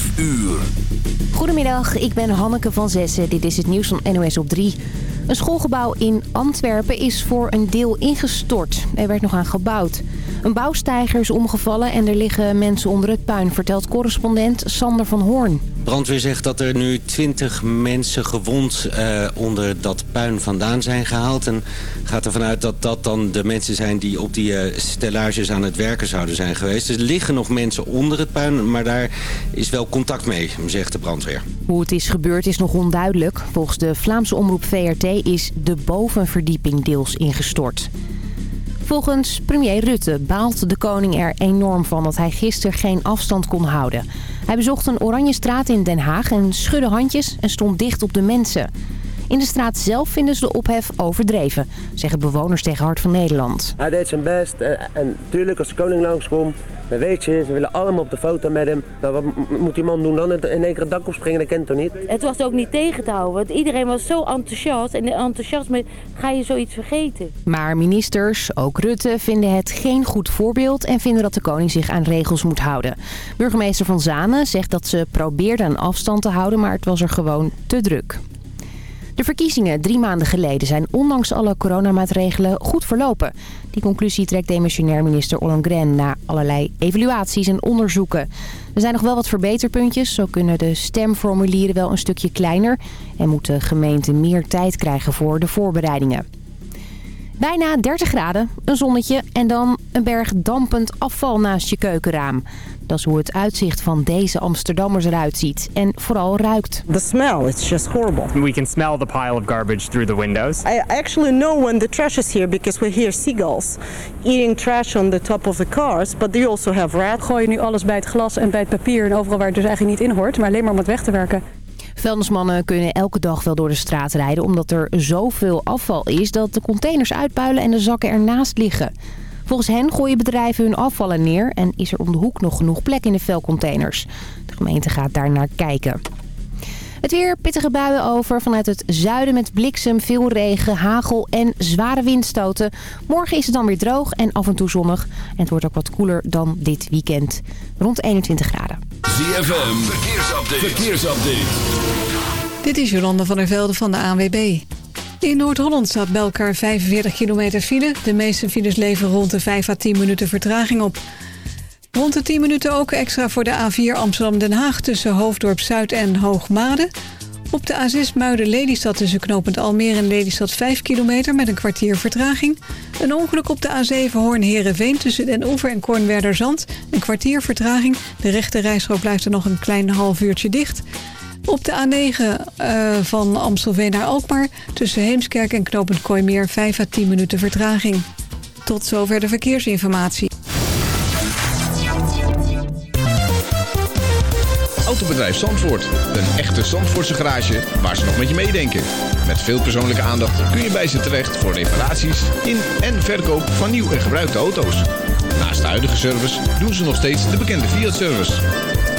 5 uur. Goedemiddag, ik ben Hanneke van Zessen. Dit is het nieuws van NOS op 3. Een schoolgebouw in Antwerpen is voor een deel ingestort. Er werd nog aan gebouwd. Een bouwstijger is omgevallen en er liggen mensen onder het puin... vertelt correspondent Sander van Hoorn. Brandweer zegt dat er nu 20 mensen gewond uh, onder dat puin vandaan zijn gehaald. En gaat ervan uit dat dat dan de mensen zijn die op die uh, stellages aan het werken zouden zijn geweest. Er liggen nog mensen onder het puin, maar daar is wel contact mee, zegt de brandweer. Hoe het is gebeurd is nog onduidelijk. Volgens de Vlaamse omroep VRT is de bovenverdieping deels ingestort. Volgens premier Rutte baalt de koning er enorm van dat hij gisteren geen afstand kon houden. Hij bezocht een oranje straat in Den Haag en schudde handjes en stond dicht op de mensen. In de straat zelf vinden ze de ophef overdreven, zeggen bewoners tegen Hart van Nederland. Hij deed zijn best en natuurlijk als de koning langskomt, dan weet je, ze willen allemaal op de foto met hem. Nou, wat moet die man doen dan? In één keer het dak opspringen, dat kent toch niet? Het was ook niet tegen te houden, want iedereen was zo enthousiast. En de enthousiasme ga je zoiets vergeten. Maar ministers, ook Rutte, vinden het geen goed voorbeeld... en vinden dat de koning zich aan regels moet houden. Burgemeester Van Zanen zegt dat ze probeerde een afstand te houden... maar het was er gewoon te druk. De verkiezingen drie maanden geleden zijn ondanks alle coronamaatregelen goed verlopen. Die conclusie trekt demissionair minister Ollongren na allerlei evaluaties en onderzoeken. Er zijn nog wel wat verbeterpuntjes. Zo kunnen de stemformulieren wel een stukje kleiner... en moeten gemeenten meer tijd krijgen voor de voorbereidingen. Bijna 30 graden, een zonnetje en dan een berg dampend afval naast je keukenraam. Dat is hoe het uitzicht van deze Amsterdammers eruit ziet. En vooral ruikt. The smell, it's just horrible. We can smell the pile of garbage through the windows. I actually know when the trash is here because we hear seagulls eating trash on the top of the cars. But they also have rats. Gooi je nu alles bij het glas en bij het papier en overal waar het dus eigenlijk niet in hoort. Maar alleen maar om het weg te werken. Vuilnismannen kunnen elke dag wel door de straat rijden... omdat er zoveel afval is dat de containers uitpuilen en de zakken ernaast liggen. Volgens hen gooien bedrijven hun afvallen neer... en is er om de hoek nog genoeg plek in de vuilcontainers. De gemeente gaat daar naar kijken. Het weer, pittige buien over vanuit het zuiden met bliksem, veel regen, hagel en zware windstoten. Morgen is het dan weer droog en af en toe zonnig. En het wordt ook wat koeler dan dit weekend. Rond 21 graden. ZFM, verkeersupdate. verkeersupdate. Dit is Jolanda van der Velde van de ANWB. In Noord-Holland staat bij elkaar 45 kilometer file. De meeste files leveren rond de 5 à 10 minuten vertraging op. Rond de 10 minuten ook extra voor de A4 Amsterdam-Den Haag... tussen Hoofddorp Zuid en Hoogmade. Op de A6 Muiden-Lelystad tussen knooppunt Almere en Lelystad 5 kilometer... met een kwartier vertraging. Een ongeluk op de A7 Hoorn-Herenveen tussen Den Oever en Kornwerderzand. Een kwartier vertraging. De rechte rijstrook blijft er nog een klein half uurtje dicht... Op de A9 uh, van Amstelveen naar Alkmaar... tussen Heemskerk en knooppunt Kooimeer 5 à 10 minuten vertraging. Tot zover de verkeersinformatie. Autobedrijf Zandvoort. Een echte Zandvoortse garage waar ze nog met je meedenken. Met veel persoonlijke aandacht kun je bij ze terecht... voor reparaties in en verkoop van nieuw en gebruikte auto's. Naast de huidige service doen ze nog steeds de bekende Fiat-service...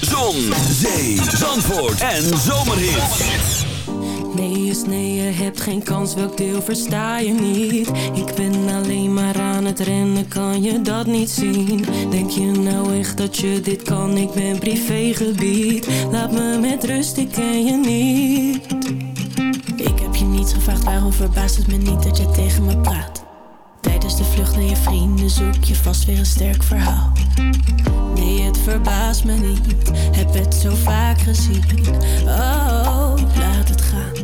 Zon, zee, zandvoort en zomerhit. Nee is nee, je hebt geen kans, welk deel versta je niet? Ik ben alleen maar aan het rennen, kan je dat niet zien? Denk je nou echt dat je dit kan? Ik ben privégebied, laat me met rust, ik ken je niet. Ik heb je niets gevraagd, waarom verbaast het me niet dat je tegen me praat? Tijdens de vlucht naar je vrienden zoek je vast weer een sterk verhaal. Nee, verbaast me niet, heb het zo vaak gezien. Oh, laat het gaan.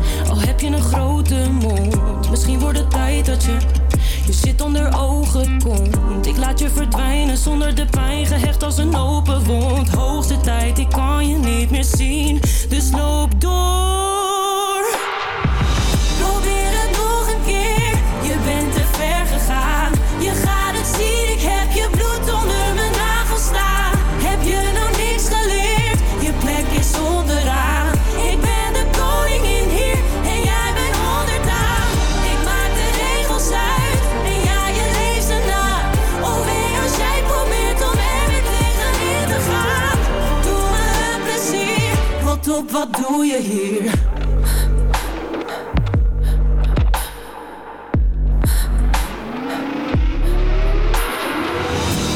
al heb je een grote mond. Misschien wordt het tijd dat je je zit onder ogen komt. Ik laat je verdwijnen zonder de pijn gehecht als een open wond. Hoogste tijd, ik kan je niet meer zien. Dus loop door. Wat doe je hier?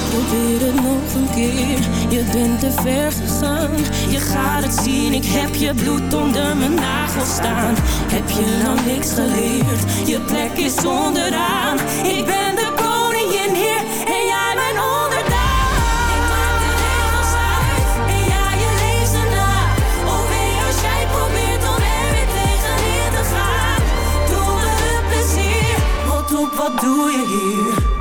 Probeer het nog een keer, je bent te ver gegaan. Je gaat het zien, ik heb je bloed onder mijn nagels staan. Heb je nou niks geleerd? Je plek is onderaan. Ik ben doe je hier?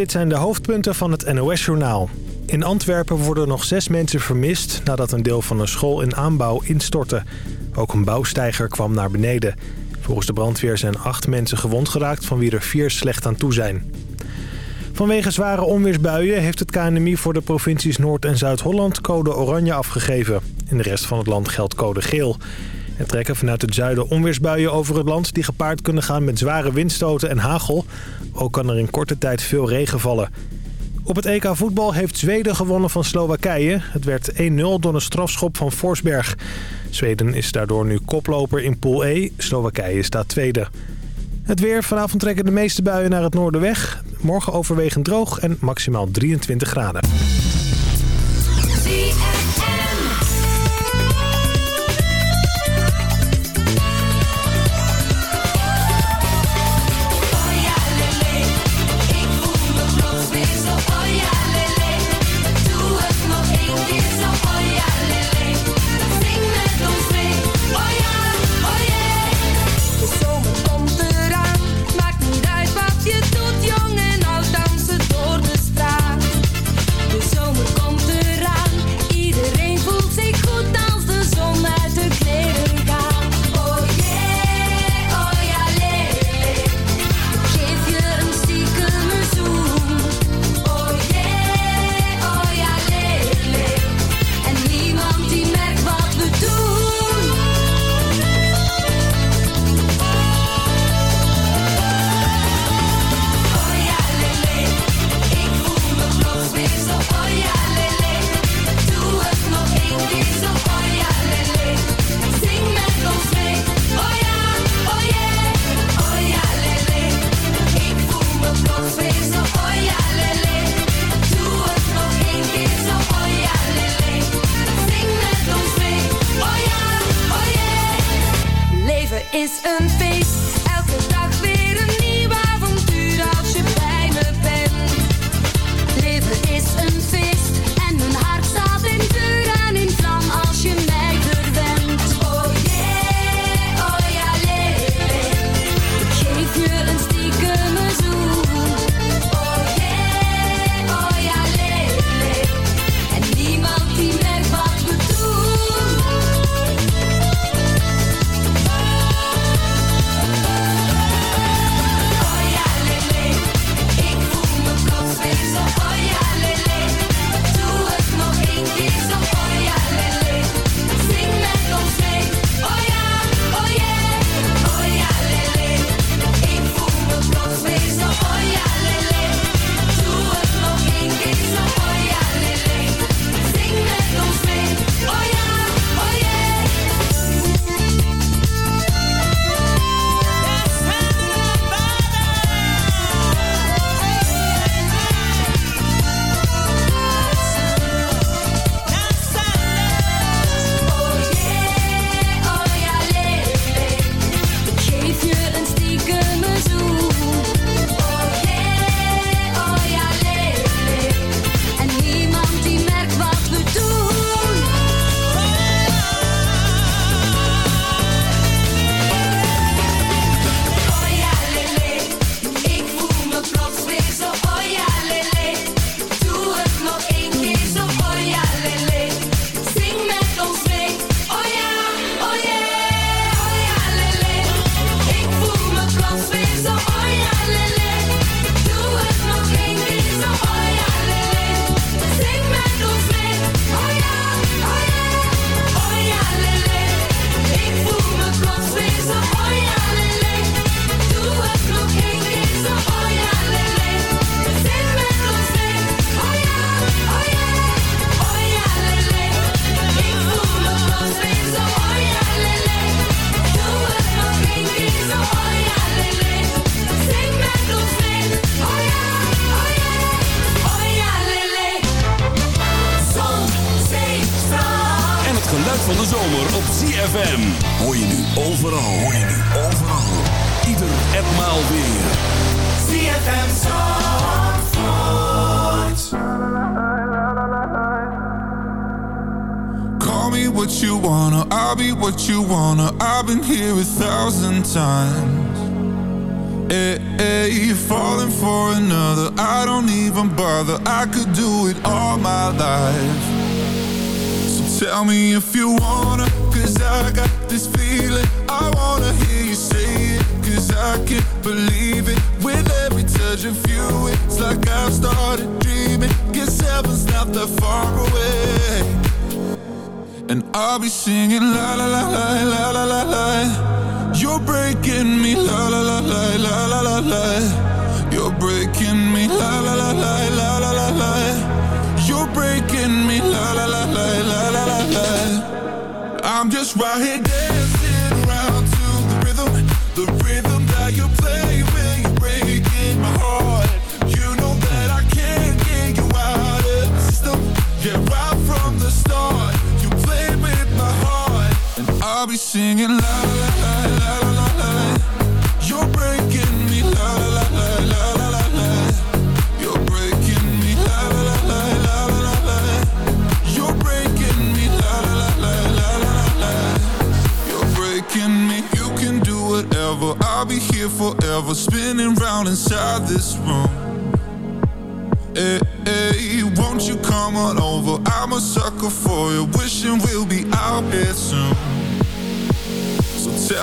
Dit zijn de hoofdpunten van het NOS-journaal. In Antwerpen worden nog zes mensen vermist nadat een deel van een school in aanbouw instortte. Ook een bouwsteiger kwam naar beneden. Volgens de brandweer zijn acht mensen gewond geraakt, van wie er vier slecht aan toe zijn. Vanwege zware onweersbuien heeft het KNMI voor de provincies Noord- en Zuid-Holland code oranje afgegeven. In de rest van het land geldt code geel. Er trekken vanuit het zuiden onweersbuien over het land... die gepaard kunnen gaan met zware windstoten en hagel. Ook kan er in korte tijd veel regen vallen. Op het EK voetbal heeft Zweden gewonnen van Slowakije. Het werd 1-0 door een strafschop van Forsberg. Zweden is daardoor nu koploper in Pool E. Slowakije staat tweede. Het weer. Vanavond trekken de meeste buien naar het noorden weg. Morgen overwegend droog en maximaal 23 graden. singing love.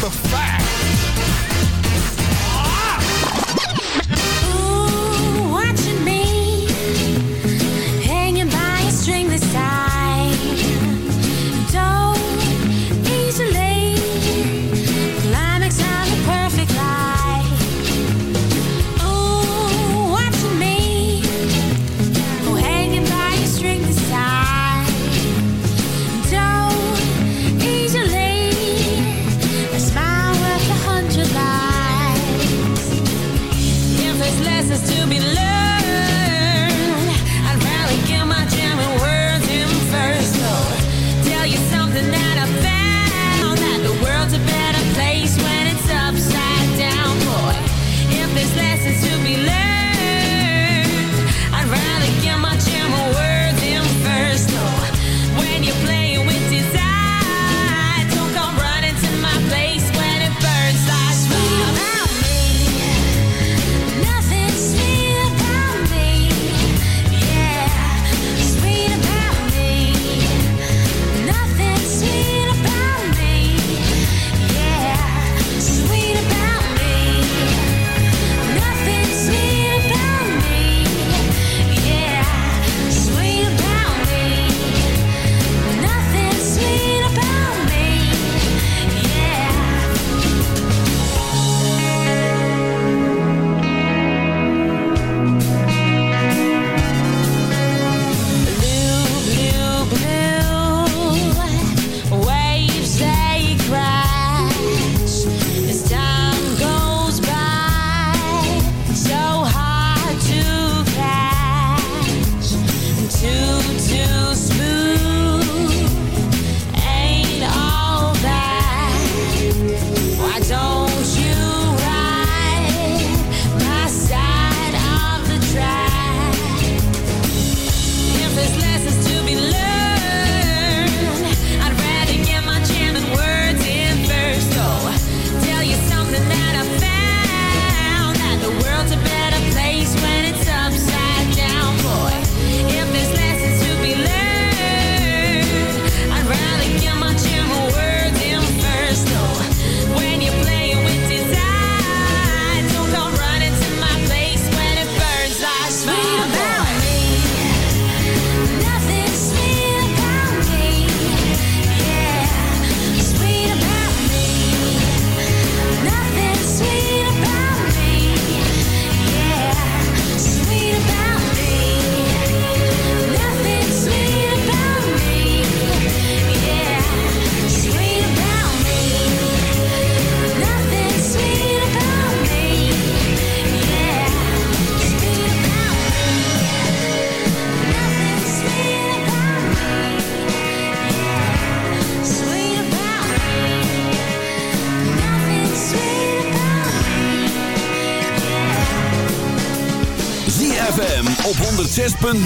the fact